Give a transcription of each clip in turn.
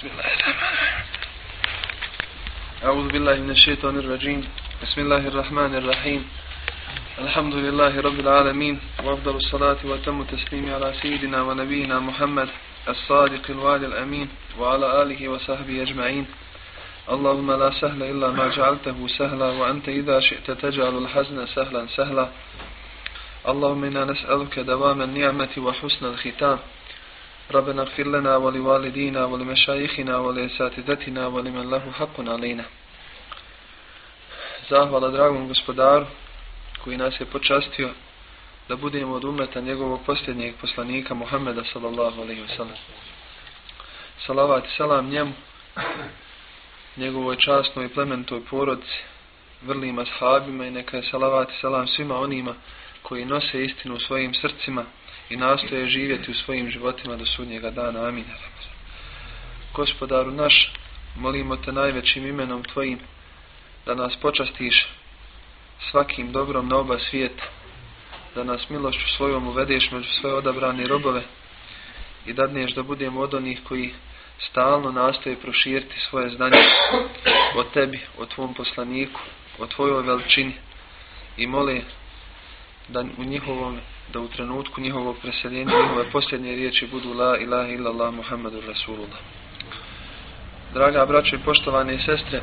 بسم الله الرحمن الرحيم. أعوذ بالله من الشيطان الرجيم. بسم الله الرحمن الرحيم. الحمد لله رب العالمين وأفضل الصلاة وتم تسليم على سيدنا ونبينا محمد الصادق الوعد الأمين وعلى آله وصحبه أجمعين. اللهم لا سهل إلا ما جعلته سهلا وأنت إذا شئت تجعل الحزن سهلا سهلا. اللهم إنا نسألك دوام النعمة وحسن الختام. ربنا اغفر لنا ولوالدينا ولمشايخنا ولأساتذتنا ولمن له حق علينا Zahvala dragom gospodaru koji nas je počastio da budemo od umeta njegovog posljednjeg poslanika Muhammeda sallallahu alaihi wasallam. Salavat i salam njemu, njegovoj častnoj i plementoj porodci, vrlim ashabima i neka je salavat i salam svima onima koji nose istinu u svojim srcima i nastoje živjeti u svojim životima do sudnjega dana. Amin. Gospodaru naš, molimo te najvećim imenom Tvojim da nas počastiš svakim dobrom na oba svijeta, da nas milošću svojom uvedeš među svoje odabrane robove i dadneš da budemo od onih koji stalno nastoje proširiti svoje znanje o tebi, o tvom poslaniku, o tvojoj veličini i mole da u njihovom da u trenutku njihovog preseljenja njihove posljednje riječi budu la ilaha illallah muhammadur rasulullah. Draga braćo i poštovane sestre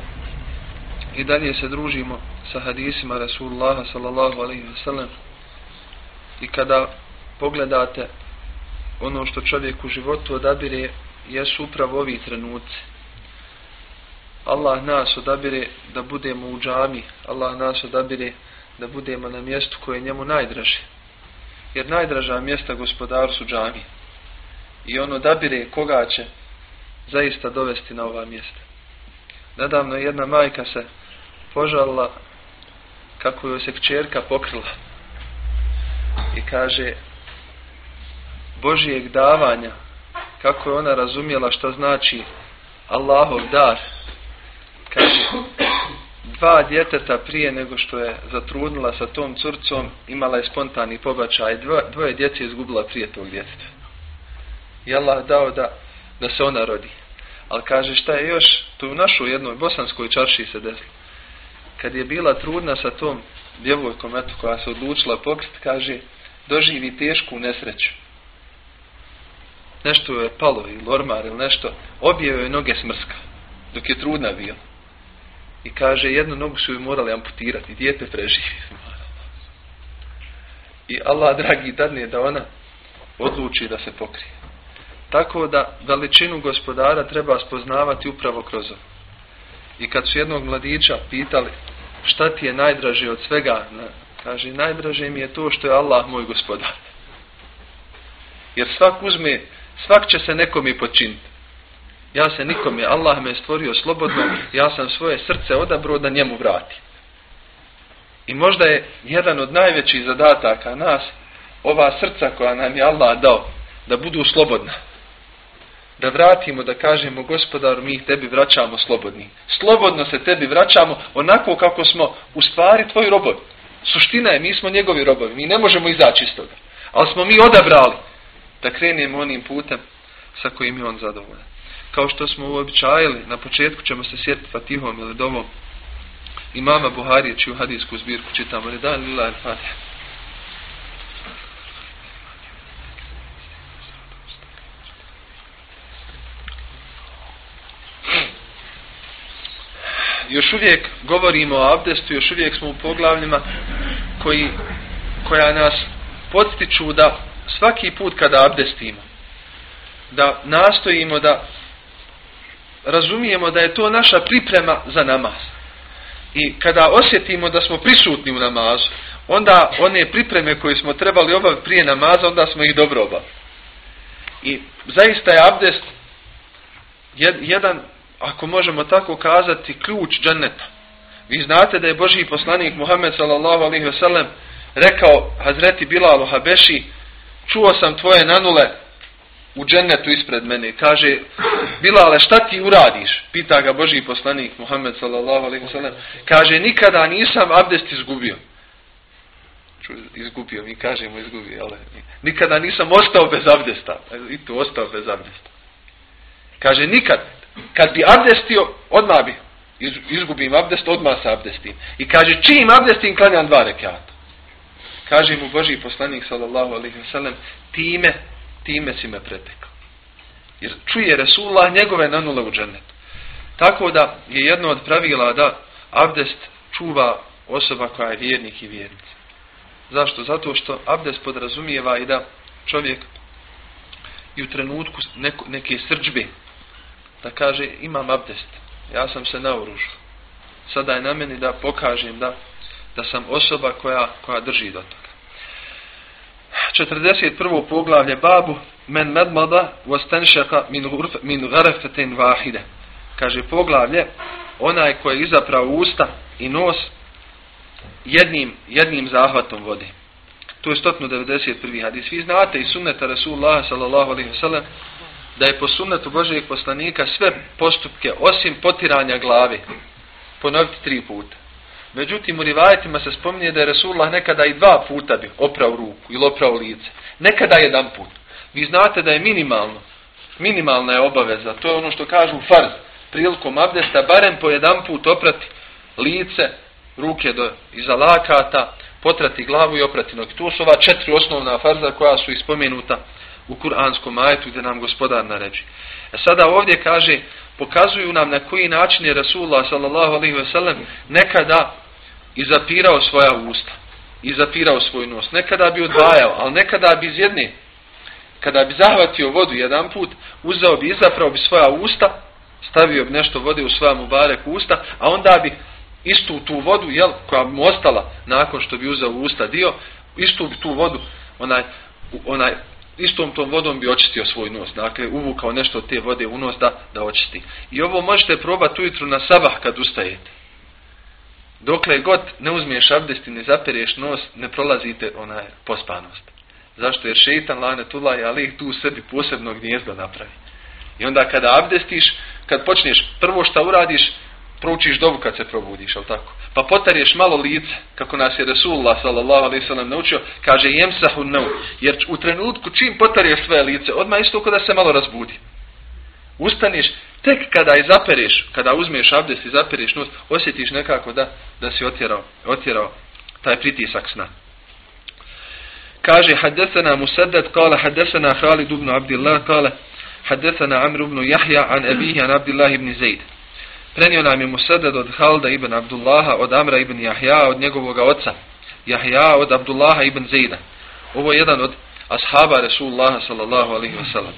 i dalje se družimo sa hadisima rasulullaha sallallahu alaihi ve sellem i kada pogledate ono što čovjek u životu odabire jesu upravo ovi trenuci. Allah nas odabire da budemo u džami Allah nas odabire da da budemo na mjestu koje je njemu najdraže. Jer najdraža mjesta gospodaru su džami. I on odabire koga će zaista dovesti na ova mjesta. Nedavno jedna majka se požalila kako joj se kćerka pokrila. I kaže Božijeg davanja kako je ona razumjela što znači Allahov dar. Kaže dva djeteta prije nego što je zatrudnila sa tom curcom, imala je spontani pobačaj. Dvoje, dvoje djece izgubila prije tog djeteta. I Allah dao da, da se ona rodi. Ali kaže šta je još, tu u našoj jednoj bosanskoj čarši se desilo. Kad je bila trudna sa tom djevojkom eto, koja se odlučila pokrit, kaže, doživi tešku nesreću. Nešto je palo ili ormar ili nešto, obje je noge smrska, dok je trudna bila. I kaže, jednu nogu su ju morali amputirati, dijete preživi. I Allah, dragi, dadne da ona odluči da se pokrije. Tako da veličinu gospodara treba spoznavati upravo kroz ovo. I kad su jednog mladića pitali šta ti je najdraže od svega, kaže, najdraže mi je to što je Allah moj gospodar. Jer svak uzme, svak će se nekom i počiniti. Ja se nikom je, Allah me stvorio slobodno, ja sam svoje srce odabro da njemu vratim. I možda je jedan od najvećih zadataka nas, ova srca koja nam je Allah dao, da budu slobodna. Da vratimo, da kažemo, gospodaru, mi tebi vraćamo slobodni. Slobodno se tebi vraćamo onako kako smo u stvari tvoji robovi. Suština je, mi smo njegovi robovi, mi ne možemo izaći iz toga. Ali smo mi odabrali da krenemo onim putem sa kojim je on zadovoljan kao što smo uobičajili, na početku ćemo se sjetiti Fatihom ili dovom imama Buharije, čiju hadijsku zbirku čitamo. Ne da li lila fatih? Još uvijek govorimo o abdestu, još uvijek smo u poglavljima koji, koja nas podstiču da svaki put kada abdestimo, da nastojimo da razumijemo da je to naša priprema za namaz. I kada osjetimo da smo prisutni u namazu, onda one pripreme koje smo trebali obaviti prije namaza, onda smo ih dobro obavili. I zaista je abdest jedan, ako možemo tako kazati, ključ džaneta. Vi znate da je Božji poslanik Muhammed sallallahu alaihi wasallam rekao Hazreti Bilalu Habeši, čuo sam tvoje nanule, u džennetu ispred mene. Kaže, Bilale, šta ti uradiš? Pita ga Boži poslanik Muhammed sallallahu alaihi wa sallam. Kaže, nikada nisam abdest izgubio. Ču, izgubio, mi kažemo izgubio, ali nikada nisam ostao bez abdesta. I tu ostao bez abdesta. Kaže, nikad. kad bi abdestio, odmah bi izgubim abdest, odmah sa abdestim. I kaže, čim abdestim, klanjam dva rekiata. Kaže mu Boži poslanik, sallallahu alaihi wa sallam, time, time si me pretekao. Jer čuje Resulullah njegove nanule u džennetu. Tako da je jedno od pravila da abdest čuva osoba koja je vjernik i vjernica. Zašto? Zato što abdest podrazumijeva i da čovjek i u trenutku neko, neke srđbe da kaže imam abdest, ja sam se naoružio. Sada je na meni da pokažem da, da sam osoba koja, koja drži do toga. 41. poglavlje babu men medmada wastanšaka min, min garefetin vahide. Kaže poglavlje onaj koji je izaprao usta i nos jednim, jednim zahvatom vode. To je 191. hadis. Vi znate i sunneta Rasulullah sallallahu alaihi wasallam da je po sunnetu Božijeg poslanika sve postupke osim potiranja glave ponoviti tri puta. Međutim, u rivajetima se spominje da je Rasulullah nekada i dva puta bi oprao ruku ili oprao lice. Nekada jedan put. Vi znate da je minimalno. Minimalna je obaveza. To je ono što kažu farz. Prilikom abdesta barem po jedan put oprati lice, ruke do iza lakata, potrati glavu i oprati noge. Tu su ova četiri osnovna farza koja su ispomenuta u kuranskom ajetu gdje nam gospodar naređi. E sada ovdje kaže, pokazuju nam na koji način je Rasulullah sallallahu alaihi ve sellem nekada izapirao svoja usta, izapirao svoj nos. Nekada bi odvajao, ali nekada bi iz jedne, kada bi zahvatio vodu jedan put, uzao bi, izaprao bi svoja usta, stavio bi nešto vode u svoja mubarek usta, a onda bi istu tu vodu, jel, koja mu ostala nakon što bi uzao usta dio, istu tu vodu, onaj, onaj, istom tom vodom bi očistio svoj nos. Dakle, uvukao nešto od te vode u nos da, da očisti. I ovo možete probati ujutru na sabah kad ustajete. Dokle god ne uzmiješ abdest i ne zapereš nos, ne prolazite onaj pospanost. Zašto? Jer šeitan lane tulaj, ali ih tu u sebi posebno gnjezdo napravi. I onda kada abdestiš, kad počneš, prvo što uradiš, proučiš dobu kad se probudiš, al tako? Pa potarješ malo lice, kako nas je Rasulullah sallallahu alaihi sellem naučio, kaže yemsahu nau, jer u trenutku čim potarješ svoje lice, odmah isto kada se malo razbudi. Ustaniš, tek kada je zapereš, kada uzmeš abdest i zapereš nos, osjetiš nekako da da si otjerao, otjerao taj pritisak sna. Kaže, hadesana Musaddad, kale, hadesana Khalid ibn Abdullah, kale, hadesana Amr ibn Jahja, an Abihi, an Abdullah ibn Zaid. Prenio nam je Musaddad od Halda ibn Abdullaha, od Amra ibn Jahja, od njegovog oca. Jahja od Abdullaha ibn Zejda. Ovo je jedan od ashaba Resulullaha sallallahu alaihi wa sallam.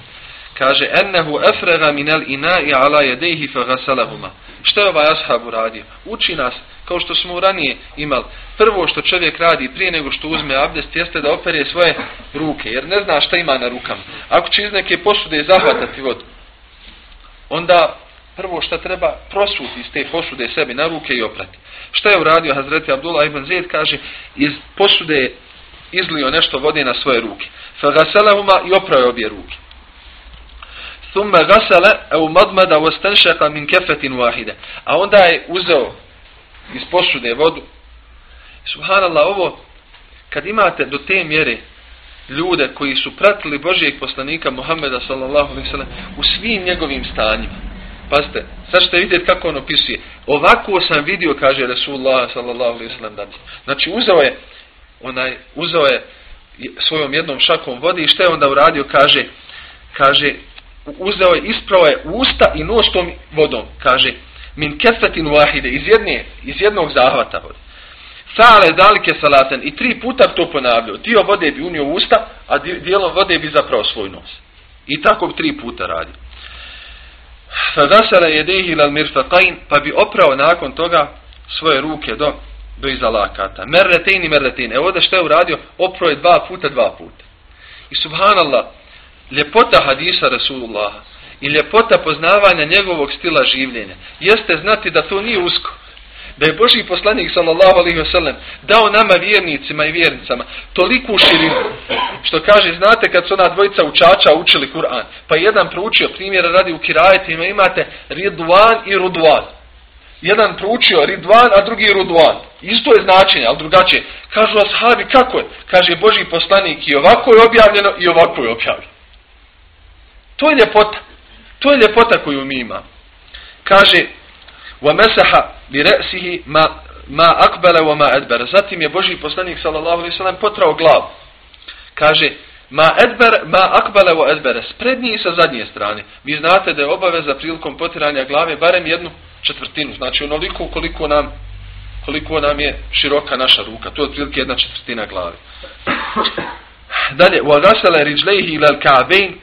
Kaže, ennehu efrega minel ina'i ala jedeihi fa gasalahuma. Što je ovaj ashab uradio? Uči nas, kao što smo ranije imali, prvo što čovjek radi prije nego što uzme abdest, jeste da opere svoje ruke, jer ne zna šta ima na rukama. Ako će iz neke posude zahvatati vodu, onda prvo što treba prosuti iz te posude sebi na ruke i oprati. Šta je uradio Hazreti Abdullah ibn Zaid kaže iz posude izlio nešto vode na svoje ruke. Fagasalahuma i oprao obje ruke. Thumma gasala au madmada wastanshaqa min kafatin wahida. A onda je uzeo iz posude vodu. Subhanallah, ovo kad imate do te mjere ljude koji su pratili Božijeg poslanika Muhammeda sallallahu alejhi ve sellem u svim njegovim stanjima Pazite, sad ćete vidjeti kako on opisuje. Ovako sam vidio, kaže Rasulullah sallallahu alaihi sallam danas. Znači, uzeo je, onaj, uzeo je svojom jednom šakom vode i što je onda uradio, kaže, kaže, uzeo je, ispravo je usta i nos tom vodom, kaže, min kefetin wahide, iz, jedne, iz jednog zahvata vode. Sale dalike salaten i tri puta to ponavljao. Dio vode bi unio usta, a dijelom vode bi zapravo svoj nos. I tako tri puta radio. Fagasara jedehi lal mirfaqain, pa bi oprao nakon toga svoje ruke do, do iza lakata. Merretejni, merretejni. Evo da što je uradio, oprao je dva puta, dva puta. I subhanallah, ljepota hadisa Rasulullah i ljepota poznavanja njegovog stila življenja jeste znati da to nije usko da je Boži poslanik sallallahu alaihi wa sallam dao nama vjernicima i vjernicama toliku širinu što kaže znate kad su ona dvojica učača učili Kur'an pa jedan proučio primjera radi u kirajetima imate Ridwan i Rudwan jedan proučio Ridwan a drugi Rudwan isto je značenje ali drugačije kažu ashabi kako je kaže Boži poslanik i ovako je objavljeno i ovako je objavljeno to je ljepota to je ljepota koju mi imamo kaže وَمَسَحَ بِرَأْسِهِ مَا, ma akbele wa ma edbere. Zatim je Boži poslanik sallallahu alaihi sallam potrao glavu. Kaže, ma edber, ma akbele wa edbere. S prednje i sa zadnje strane. Vi znate da je obaveza prilikom potiranja glave barem jednu četvrtinu. Znači onoliko koliko nam koliko nam je široka naša ruka. To je otprilike jedna četvrtina glave. Dalje, wa gasele riđlejhi ilal ka'bein.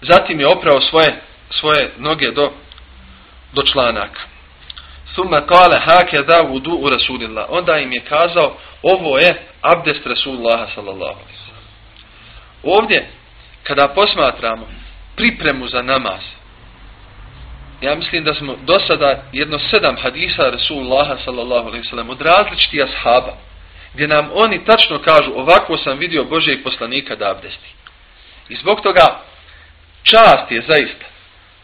Zatim je oprao svoje, svoje noge do, do članaka. Thumma kale hake da vudu u Rasulillah. Onda im je kazao, ovo je abdest Rasulullah sallallahu alaihi sallam. Ovdje, kada posmatramo pripremu za namaz, ja mislim da smo do sada jedno sedam hadisa Rasulullah sallallahu alaihi sallam od različitih ashaba, gdje nam oni tačno kažu, ovako sam vidio Božijeg poslanika da abdesti. I zbog toga čast je zaista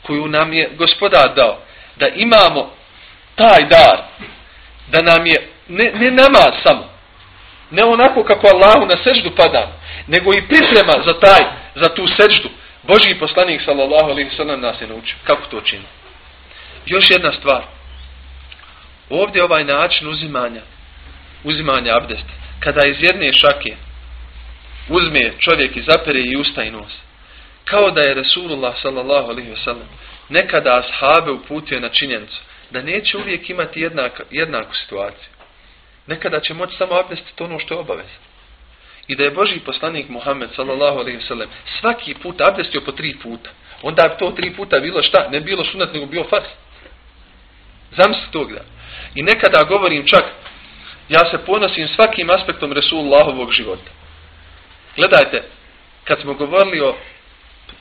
koju nam je gospodar dao, da imamo taj dar da nam je ne, ne nama samo ne onako kako Allahu na seždu pada nego i priprema za taj za tu seždu. Božji poslanik sallallahu alaihi sallam nas je naučio kako to čini. Još jedna stvar. Ovdje ovaj način uzimanja uzimanja abdesta. Kada iz jedne šake uzme čovjek i zapere i usta i nos kao da je Resulullah sallallahu alaihi sallam nekada ashabe uputio na činjenicu da neće uvijek imati jednak, jednaku situaciju. Nekada će moći samo abdestiti ono što je obavez. I da je Boži poslanik Muhammed sallallahu alaihi wa svaki put abdestio po tri puta. Onda bi to tri puta bilo šta? Ne bilo sunat, nego bio fars. Zamisli tog da. I nekada govorim čak, ja se ponosim svakim aspektom Resulullahovog života. Gledajte, kad smo govorili o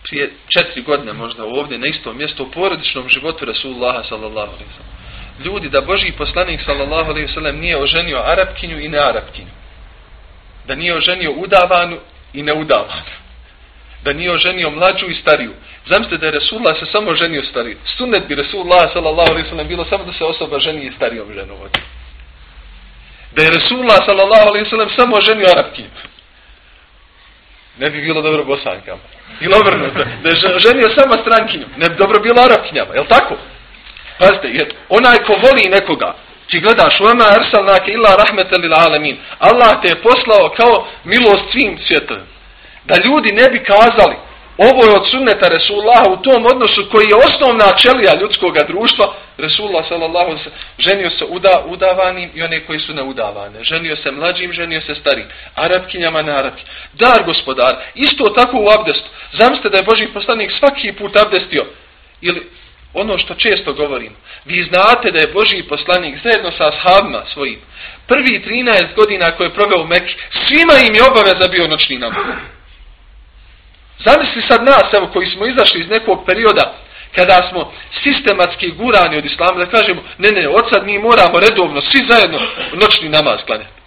prije četiri godine možda ovdje na istom mjestu u porodičnom životu Rasulullaha sallallahu alaihi sallam. Ljudi da Boži poslanik sallallahu alaihi sallam nije oženio Arapkinju i nearapkinju. Da nije oženio udavanu i neudavanu. Da nije oženio mlađu i stariju. Zamislite da je Rasulullah se samo oženio stariju. Sunnet bi Rasulullah sallallahu alaihi sallam bilo samo da se osoba ženi i starijom ženom. Da je Rasulullah sallallahu alaihi sallam samo oženio Arapkinju. Ne bi bilo dobro bosankama. Ili obrnuto. Da je ženio sama strankinju. Ne bi dobro bilo arapkinjama. Jel tako? Pazite, jer onaj ko voli nekoga, ti gledaš, u arsalnake illa rahmetan lil alamin. Allah te je poslao kao milost svim svijetovim. Da ljudi ne bi kazali, ovo je od sunneta Resulullah u tom odnosu koji je osnovna čelija ljudskog društva, Resulullah sallallahu ženio se uda, udavanim i one koji su neudavane. Ženio se mlađim, ženio se starim. Arapkinjama na Arapki. Dar gospodar, isto tako u abdestu. Zamste da je Boži poslanik svaki put abdestio. Ili ono što često govorim. Vi znate da je Boži poslanik zajedno sa ashabima svojim prvi 13 godina koje je proveo u Mekke, svima im je obaveza bio noćni namaz. Zamisli sad nas, evo, koji smo izašli iz nekog perioda kada smo sistematski gurani od islama, da kažemo, ne, ne, od sad mi moramo redovno, svi zajedno, noćni namaz klanjati.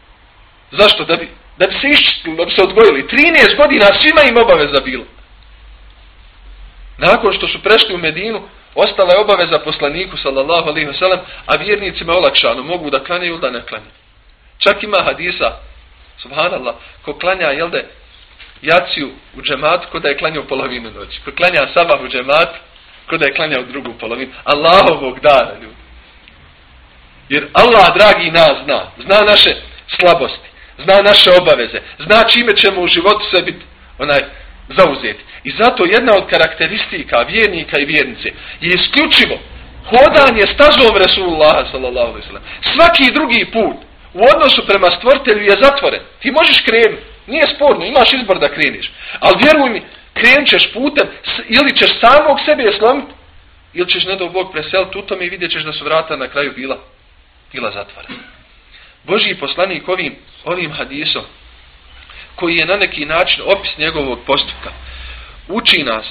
Zašto? Da bi, da bi se iščistili, da bi se odgojili. 13 godina svima im obaveza bilo. Nakon što su prešli u Medinu, ostala je obaveza poslaniku, sallallahu alaihi wa sallam, a vjernicima olakšano, mogu da klanjaju da ne klanjaju. Čak ima hadisa, subhanallah, ko klanja, jel da jaciju u džematu, ko da je klanjao polovinu noći. Ko klanja sabah u džematu, ko da je klanjao drugu polovinu. Allahovog dana, ljudi. Jer Allah, dragi nas, zna. Zna naše slabosti. Zna naše obaveze. Zna čime ćemo u životu se biti onaj, zauzeti. I zato jedna od karakteristika vjernika i vjernice je isključivo hodanje stazom Resulullah sallallahu sallam. Svaki drugi put u odnosu prema stvortelju je zatvoren. Ti možeš krenuti. Nije sporno, imaš izbor da kreniš. Ali vjeruj mi, krenut ćeš putem, ili ćeš samog sebe slomiti, ili ćeš ne do Bog preseliti u tome i vidjet ćeš da su vrata na kraju bila, bila zatvorena. Božji poslanik ovim, ovim hadisom, koji je na neki način opis njegovog postupka, uči nas,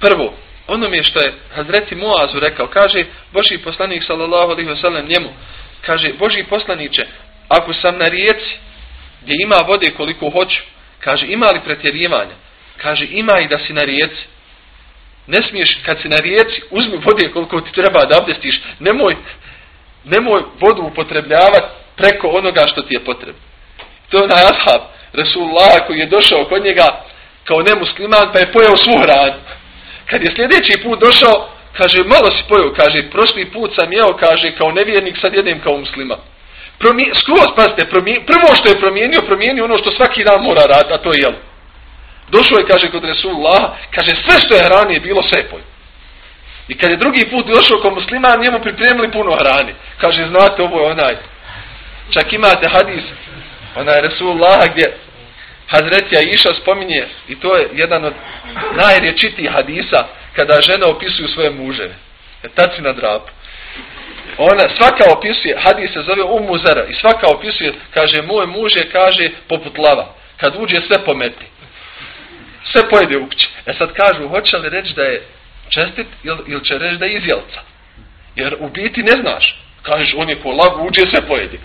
prvo, onome što je Hazreti Moazu rekao, kaže Božji poslanik sallallahu alaihi wasallam njemu, kaže Božji poslaniće, ako sam na rijeci, gdje ima vode koliko hoću, kaže ima li pretjerivanja? Kaže ima i da si na rijeci. Ne smiješ, kad si na rijeci, uzmi vode koliko ti treba da abdestiš, nemoj, nemoj vodu upotrebljavati preko onoga što ti je potrebno. To je onaj ashab, Resulullah, koji je došao kod njega kao nemusliman, pa je pojao svu hranu. Kad je sljedeći put došao, Kaže, malo si pojao, kaže, prošli put sam jeo, kaže, kao nevjernik, sad jedem kao musliman. Promi, skroz, pazite, promi, prvo što je promijenio, promijenio ono što svaki dan mora raditi, a to je jelo. Došao je, kaže, kod Resulullah, kaže, sve što je hranije bilo sepoj. I kad je drugi put došao kod muslima, njemu pripremili puno hrani. Kaže, znate, ovo je onaj, čak imate hadis, onaj Resulullah gdje Hazretija Iša spominje, i to je jedan od najrječitijih hadisa, kada žena opisuju svoje muževe. Je taci na drapu. Ona svaka opisuje, hadis se zove Umuzara, i svaka opisuje, kaže, moj muž je, kaže, poput lava. Kad uđe, sve pometi. Sve pojede u kući. E sad kažu, hoće li reći da je čestit ili, ili će reći da je izjelca? Jer u biti ne znaš. Kažeš, on je ko lav, uđe, sve pojede.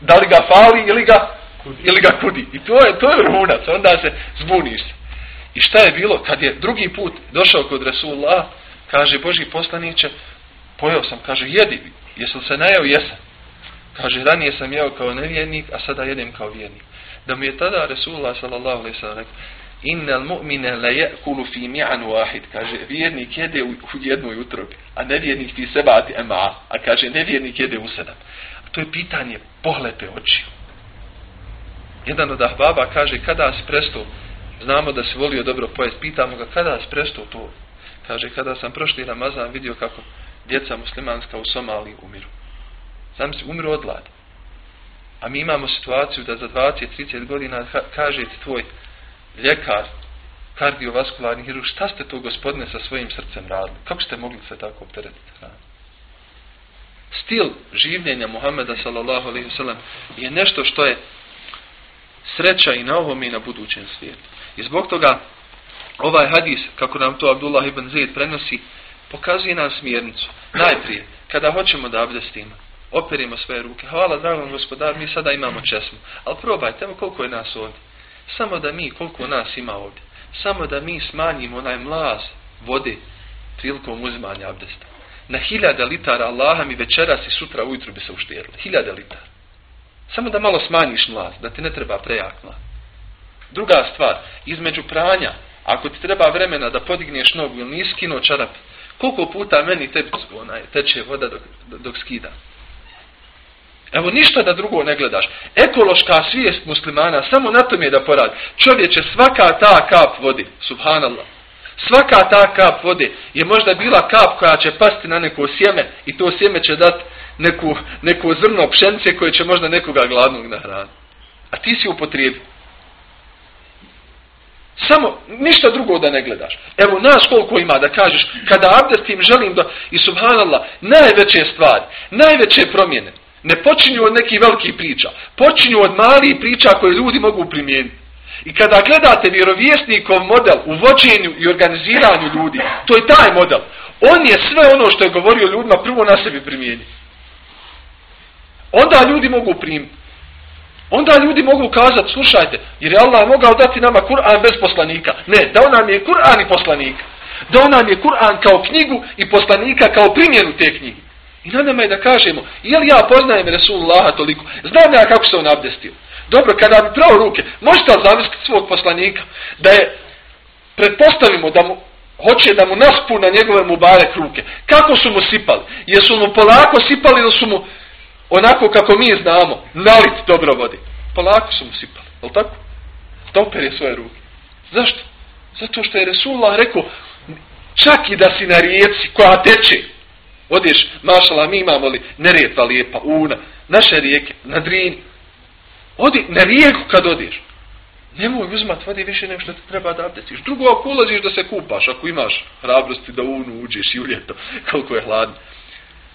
Da li ga fali ili ga, ili ga kudi. I to je, to je runac, onda se zbuniš se. I šta je bilo? Kad je drugi put došao kod Resulullah, kaže Boži poslaniće, pojao sam, kaže, jedi, jesu se najao, jesam. Kaže, ranije sam jeo kao nevjernik, a sada jedem kao vjernik. Da mu je tada Resulullah sallallahu alaihi sallam rekao, innal mu'mine la ya'kulu fi mi'an wahid kaže vjernik jede u, u jednoj utrobi a nevjernik fi sebati ema a kaže nevjernik jede u sedam a to je pitanje pohlepe oči jedan od ahbaba kaže kada si prestao znamo da se volio dobro pojest, pitamo ga kada se presto to. Kaže, kada sam prošli Ramazan vidio kako djeca muslimanska u Somaliji umiru. Sam si umiru od gladi. A mi imamo situaciju da za 20-30 godina kaže ti tvoj ljekar, kardiovaskularni hirurg, šta ste to gospodine sa svojim srcem radili? Kako ste mogli se tako opteretiti? Stil življenja Muhammeda sallallahu alaihi wasallam je nešto što je sreća i na ovom i na budućem svijetu. I zbog toga ovaj hadis, kako nam to Abdullah ibn Zaid prenosi, pokazuje nam smjernicu. Najprije, kada hoćemo da abdestimo, operimo svoje ruke. Hvala dragom gospodar, mi sada imamo česmu. Ali probajte, evo koliko je nas ovdje. Samo da mi, koliko nas ima ovdje. Samo da mi smanjimo onaj mlaz vode prilikom uzmanja abdesta. Na hiljada litara Allaha mi večeras i sutra ujutru bi se uštjerili. Hiljada litara. Samo da malo smanjiš mlaz, da ti ne treba prejak mlaz. Druga stvar, između pranja, ako ti treba vremena da podigneš nogu ili nisi skinuo čarap, koliko puta meni te, onaj, teče voda dok, dok skida? Evo ništa da drugo ne gledaš. Ekološka svijest muslimana, samo na tom je da poradi. Čovječe, svaka ta kap vodi, subhanallah, svaka ta kap vode je možda bila kap koja će pasti na neko sjeme i to sjeme će dati neku, neko zrno pšence koje će možda nekoga gladnog nahraniti. A ti si upotrijebi. Samo ništa drugo da ne gledaš. Evo nas koliko ima da kažeš, kada abdestim želim da, i subhanallah, najveće stvari, najveće promjene, ne počinju od nekih velikih priča, počinju od malih priča koje ljudi mogu primijeniti. I kada gledate vjerovjesnikov model u vođenju i organiziranju ljudi, to je taj model. On je sve ono što je govorio ljudima prvo na sebi primijeniti. Onda ljudi mogu primiti. Onda ljudi mogu kazati, slušajte, jer je Allah mogao dati nama Kur'an bez poslanika. Ne, dao nam je Kur'an i poslanika. Dao nam je Kur'an kao knjigu i poslanika kao primjenu te knjige. I na nama je da kažemo, je li ja poznajem Resulullaha toliko? Znam ja kako se on abdestio. Dobro, kada bi prao ruke, možete li zamisliti svog poslanika da je, pretpostavimo da mu, hoće da mu naspu na njegove mubarek ruke. Kako su mu sipali? Jesu mu polako sipali ili su mu onako kako mi znamo, nalit dobro vodi. Polako su mu sipali, je li tako? Doper je svoje ruke. Zašto? Zato što je Resulullah rekao, čak i da si na rijeci koja teče, odeš, mašala, mi imamo li neretva lijepa, una, naše rijeke, na Drin. odi na rijeku kad odeš, nemoj uzmat vodi više nego što ti treba da abdestiš. Drugo, ako ulaziš da se kupaš, ako imaš hrabrosti da unu uđeš i u ljeto, koliko je hladno.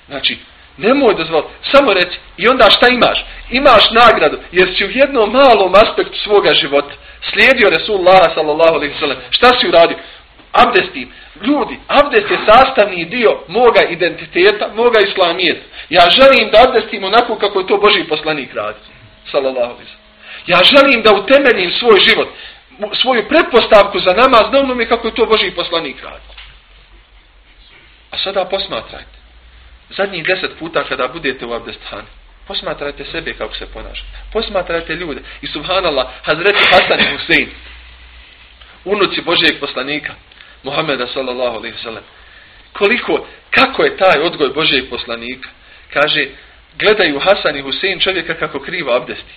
Znači, Nemoj dozvoliti. Samo reci. I onda šta imaš? Imaš nagradu. Jer si u jednom malom aspektu svoga života slijedio Resulullah sallallahu alaihi sallam. Šta si uradio? Abdestim. Ljudi, abdest je sastavni dio moga identiteta, moga islamijeta. Ja želim da abdestim onako kako je to Boži poslanik radi. Salallahu alaihi. Ja želim da utemeljim svoj život, svoju pretpostavku za namaz na onome kako je to Boži poslanik radi. A sada posmatrajte zadnjih deset puta kada budete u abdestanu, posmatrajte sebe kako se ponašate. Posmatrajte ljude. I subhanallah, Hazreti Hasan i Husein, unuci Božijeg poslanika, Muhammeda sallallahu alaihi sallam, koliko, kako je taj odgoj Božijeg poslanika. Kaže, gledaju Hasan i Husein čovjeka kako krivo abdesti.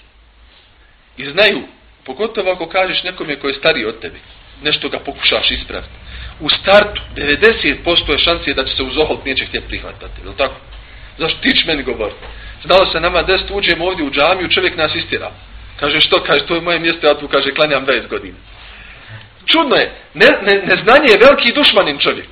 I znaju, pogotovo ako kažeš nekome koji je stariji od tebi, nešto ga pokušaš ispraviti. U startu 90% je šanse da će se uz oholt neće htjeti prihvatati. Je tako? Zašto ti meni govoriti? Znalo se nama deset uđemo ovdje u džamiju, čovjek nas istira. Kaže što? Kaže to je moje mjesto, ja tu kaže klanjam 20 godina. Čudno je, ne, ne, neznanje je veliki dušmanin čovjek.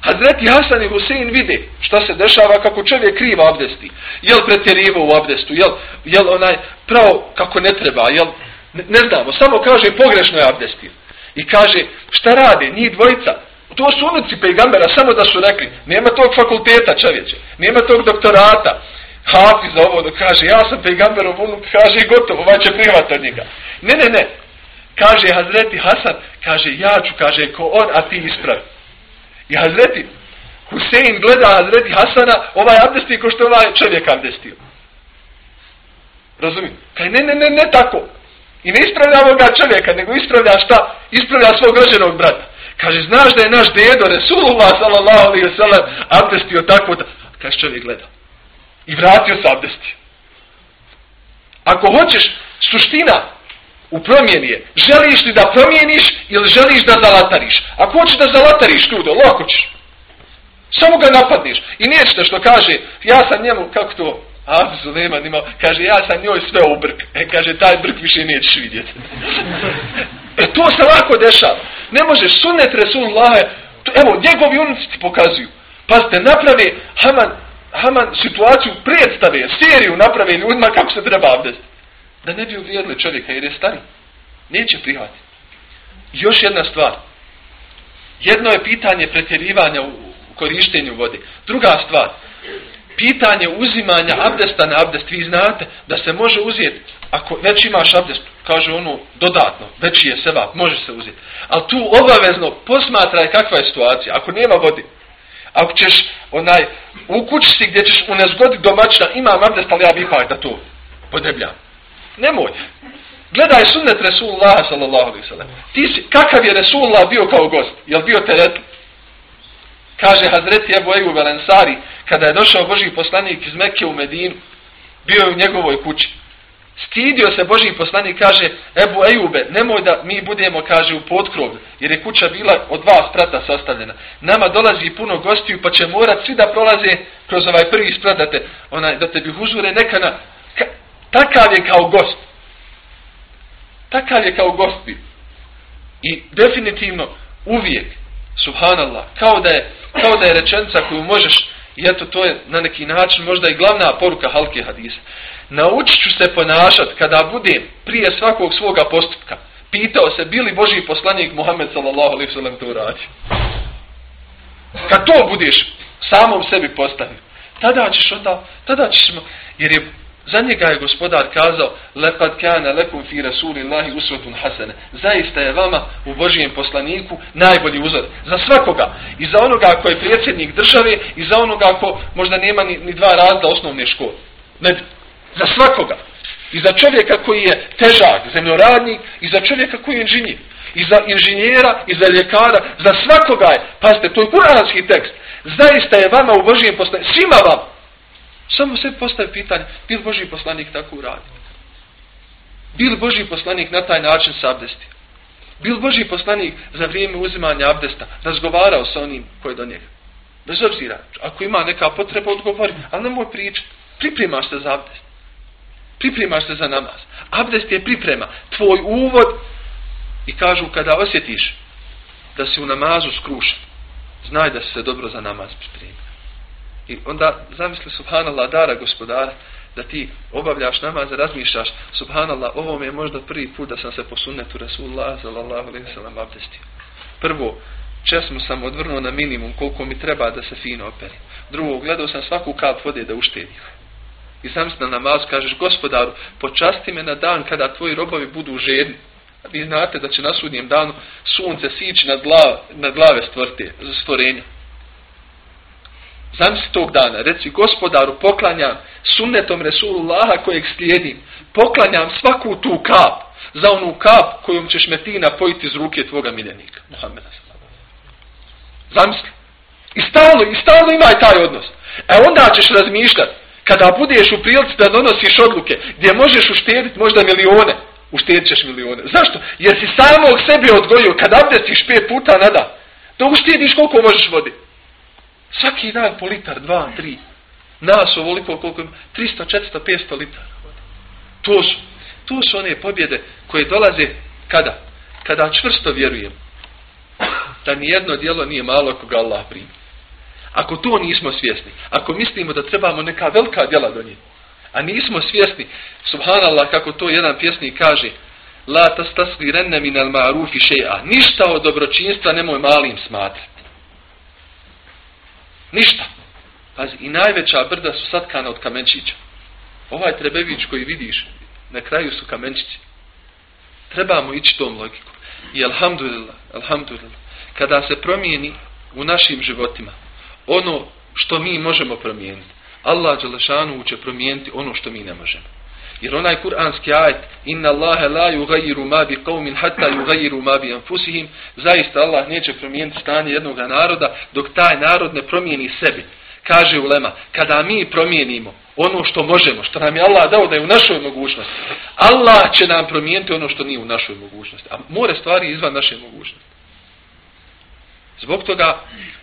Hazreti Hasan i Husein vide šta se dešava kako čovjek kriva abdesti. Jel pretjerivo u abdestu, jel, jel onaj pravo kako ne treba, jel, ne, ne znamo, samo kaže pogrešno je abdesti. I kaže šta rade, njih dvojica, to su unuci pejgambera, samo da su rekli, nema tog fakulteta čovječe, nema tog doktorata, Hafiz za ovo, da kaže, ja sam pejgamberov unuk, kaže, gotovo, ovaj će prihvat od njega. Ne, ne, ne, kaže Hazreti Hasan, kaže, ja ću, kaže, ko on, a ti ispravi. I Hazreti Husein gleda Hazreti Hasana, ovaj abdesti ko što ovaj čovjek abdestio. Razumim? Kaj ne, ne, ne, ne tako. I ne ispravlja ovoga čovjeka, nego ispravlja šta? Ispravlja svog rođenog brata. Kaže, znaš da je naš dedo, Resulullah, sallallahu alaihi sallam, abdestio tako da... Kaže, čovjek gleda. I vratio se abdestio. Ako hoćeš, suština u promjeni je, želiš li da promijeniš ili želiš da zalatariš? Ako hoćeš da zalatariš ljudo, lako ćeš. Samo ga napadniš. I nećete što kaže, ja sam njemu, kako to, Abzu nema nima, kaže, ja sam njoj sve u brk. E, kaže, taj brk više nećeš vidjeti. e, to se lako dešava. Ne možeš sunnet Resulullah, evo, njegovi unici ti pokazuju. Pazite, naprave Haman, Haman situaciju predstave, seriju naprave ljudima kako se treba abdestiti da ne bi uvrijedili čovjeka jer je stari. Neće prihvatiti. Još jedna stvar. Jedno je pitanje pretjerivanja u korištenju vode. Druga stvar. Pitanje uzimanja abdesta na abdest. Vi znate da se može uzeti. Ako već imaš abdest, kaže ono dodatno, veći je seva, može se uzeti. Ali tu obavezno posmatraj kakva je situacija. Ako nema vode, ako ćeš onaj, u kući si gdje ćeš u nezgodi domaćina, imam abdest, ali ja bih ipak da to podebljam. Nemoj. Gledaj sunnet Resulullah sallallahu alaihi sallam. Ti si, kakav je Resulullah bio kao gost? Jel bio teret? Kaže Hazreti Ebu Eju Velensari, kada je došao Boži poslanik iz Mekke u Medinu, bio je u njegovoj kući. Stidio se Boži poslanik, kaže, Ebu Ejube, nemoj da mi budemo, kaže, u potkrov, jer je kuća bila od dva sprata sastavljena. Nama dolazi puno gostiju, pa će morat svi da prolaze kroz ovaj prvi sprat, da te, onaj, da te bih uzure neka na, Takav je kao gost. Takav je kao gost bio. I definitivno uvijek, subhanallah, kao da je, kao da je rečenca koju možeš, i eto to je na neki način možda i glavna poruka halke hadisa. Naučit ću se ponašat kada budem prije svakog svoga postupka. Pitao se, bili Boži poslanik Muhammed sallallahu alaihi sallam to uradio. Kad to budeš samom sebi postavio, tada ćeš onda, tada ćeš, jer je Za njega je gospodar kazao Lepad kana lekum fi rasulillahi usvetun hasene. Zaista je vama u Božijem poslaniku najbolji uzor. Za svakoga. I za onoga ko je predsjednik države i za onoga ko možda nema ni, ni dva razda osnovne škole. Ne, za svakoga. I za čovjeka koji je težak, zemljoradnik i za čovjeka koji je inženjer. I za inženjera i za ljekara. Za svakoga je. Pazite, to je kuranski tekst. Zaista je vama u Božijem poslaniku. Svima vam. Samo se postavi pitanje, bil Boži poslanik tako uradi? Bil Boži poslanik na taj način sa abdestio? Bil Boži poslanik za vrijeme uzimanja abdesta razgovarao sa onim koji je do njega? Bez obzira, ako ima neka potreba, odgovori, ali nemoj pričati. Pripremaš se za abdest. Pripremaš se za namaz. Abdest je priprema. Tvoj uvod i kažu kada osjetiš da si u namazu skrušen, znaj da si se dobro za namaz pripremio. I onda zamisli subhanallah dara gospodara da ti obavljaš namaz, razmišljaš subhanallah, ovo mi je možda prvi put da sam se po sunnetu Rasulullah sallallahu alaihi sallam abdestio. Prvo, česmu sam odvrnuo na minimum koliko mi treba da se fino operi. Drugo, gledao sam svaku kap vode da uštedim. I sam na namaz kažeš gospodaru, počasti me na dan kada tvoji robovi budu žedni. Vi znate da će na sudnjem danu sunce sići na glave, na glave stvorte, stvorenja. Zamisli tog dana, reci gospodaru, poklanjam sunnetom Resulullaha kojeg slijedim, poklanjam svaku tu kap za onu kap kojom ćeš me ti napojiti iz ruke tvoga miljenika. Muhammeda. Zamisli. I stalno, i stalno imaj taj odnos. E onda ćeš razmišljati, kada budeš u prilici da donosiš odluke, gdje možeš uštediti možda milione, uštedit ćeš milione. Zašto? Jer si samog sebe odgojio, kad abdestiš pet puta nada, da uštediš koliko možeš voditi. Svaki dan po litar, dva, tri. Nas ovoliko koliko ima, 300, 400, 500 litara. To su, to su one pobjede koje dolaze kada? Kada čvrsto vjerujem da nijedno dijelo nije malo ako ga Allah primi. Ako to nismo svjesni, ako mislimo da trebamo neka velika djela do nje, a nismo svjesni, subhanallah, kako to jedan pjesnik kaže, la tastasli renne min al ma'rufi še'a, ništa od dobročinstva nemoj malim smatrati. Ništa. Pazi, i najveća brda su satkana od kamenčića. Ovaj trebević koji vidiš, na kraju su kamenčići. Trebamo ići tom logikom. I alhamdulillah, alhamdulillah, kada se promijeni u našim životima, ono što mi možemo promijeniti, Allah Đelešanu će promijeniti ono što mi ne možemo. Jer onaj kuranski ajet inna Allahe la yugayiru ma bi qawmin hatta yugayiru ma bi anfusihim zaista Allah neće promijeniti stanje jednog naroda dok taj narod ne promijeni sebi. Kaže ulema, kada mi promijenimo ono što možemo, što nam je Allah dao da je u našoj mogućnosti, Allah će nam promijeniti ono što nije u našoj mogućnosti. A more stvari izvan naše mogućnosti. Zbog toga,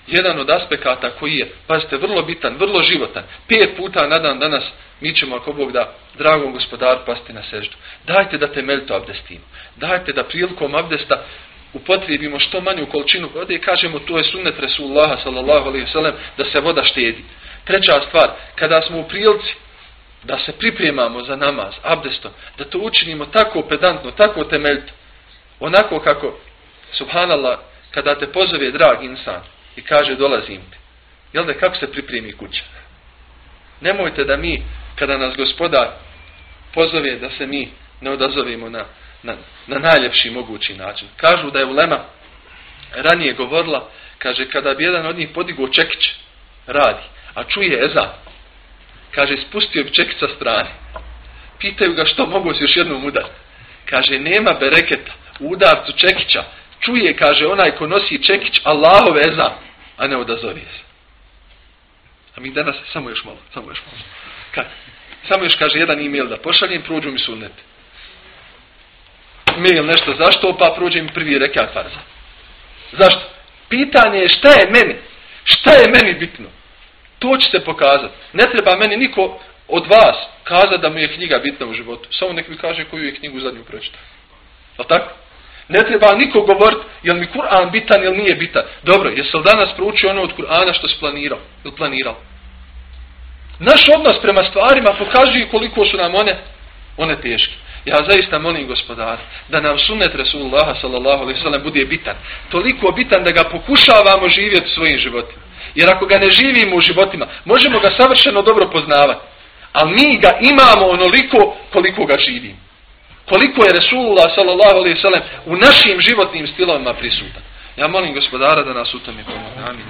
jedan od aspekata koji je, pazite, vrlo bitan, vrlo životan, pet puta na dan danas, mi ćemo, ako Bog da, dragom gospodar, pasti na seždu. Dajte da temeljito abdestimo. Dajte da prilikom abdesta upotrijebimo što manju količinu vode i kažemo, to je sunnet Resulullaha, sallallahu alaihi sallam, da se voda štedi. Treća stvar, kada smo u prilici da se pripremamo za namaz, abdestom, da to učinimo tako pedantno, tako temeljito, onako kako, subhanallah, kada te pozove drag insan i kaže dolazim ti, jel da kako se pripremi kuća? Nemojte da mi, kada nas gospodar pozove da se mi ne odazovimo na, na, na najljepši mogući način. Kažu da je Ulema ranije govorila, kaže, kada bi jedan od njih podigao čekić, radi, a čuje eza, kaže, spustio bi čekić sa strane. Pitaju ga što mogu si još jednom udar. Kaže, nema bereketa u udarcu čekića, čuje, kaže, onaj ko nosi čekić, Allahove ezan, a ne odazove se. A mi danas, samo još malo, samo još malo. Kad? Samo još kaže jedan e-mail da pošaljem, prođu mi sunnet. Mail nešto, zašto? Pa prođe mi prvi rekat farza. Zašto? Pitanje je šta je meni? Šta je meni bitno? To će se pokazati. Ne treba meni niko od vas kaza da mu je knjiga bitna u životu. Samo nek mi kaže koju je knjigu zadnju pročita. Je tako? Ne treba niko govoriti jel mi Kur'an bitan ili nije bitan. Dobro, jesi li danas proučio ono od Kur'ana što si planirao? Ili planirao? Naš odnos prema stvarima pokazuje koliko su nam one, one teške. Ja zaista molim gospodar da nam sunnet Resulullaha sallallahu alaihi sallam bude bitan. Toliko bitan da ga pokušavamo živjeti svojim životima. Jer ako ga ne živimo u životima, možemo ga savršeno dobro poznavati. Ali mi ga imamo onoliko koliko ga živimo koliko je Resulullah sallallahu alaihi sallam u našim životnim stilovima prisutan. Ja molim gospodara da nas u tome pomogne. Amin.